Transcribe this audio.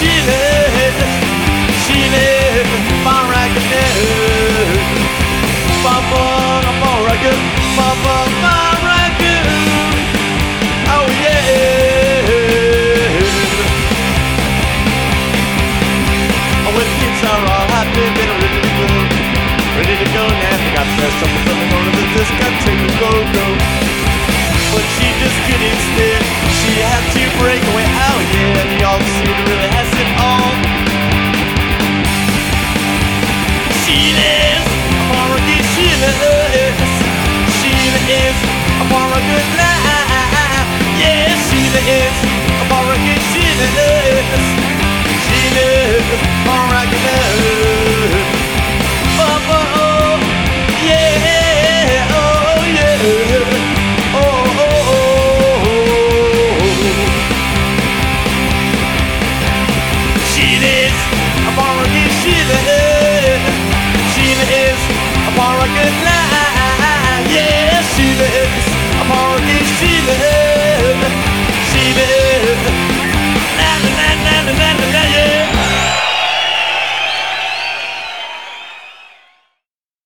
She lives, she lives for raggedness. For fun, for ragged. Oh yeah. When kids are all happy, they're ready to go, ready to go now. They got dressed up. is for a good life. Yeah, Sheila is for a good Sheila is. Sheila is a good. Oh, oh, oh, yeah, oh, yeah, oh, oh, oh. Is a.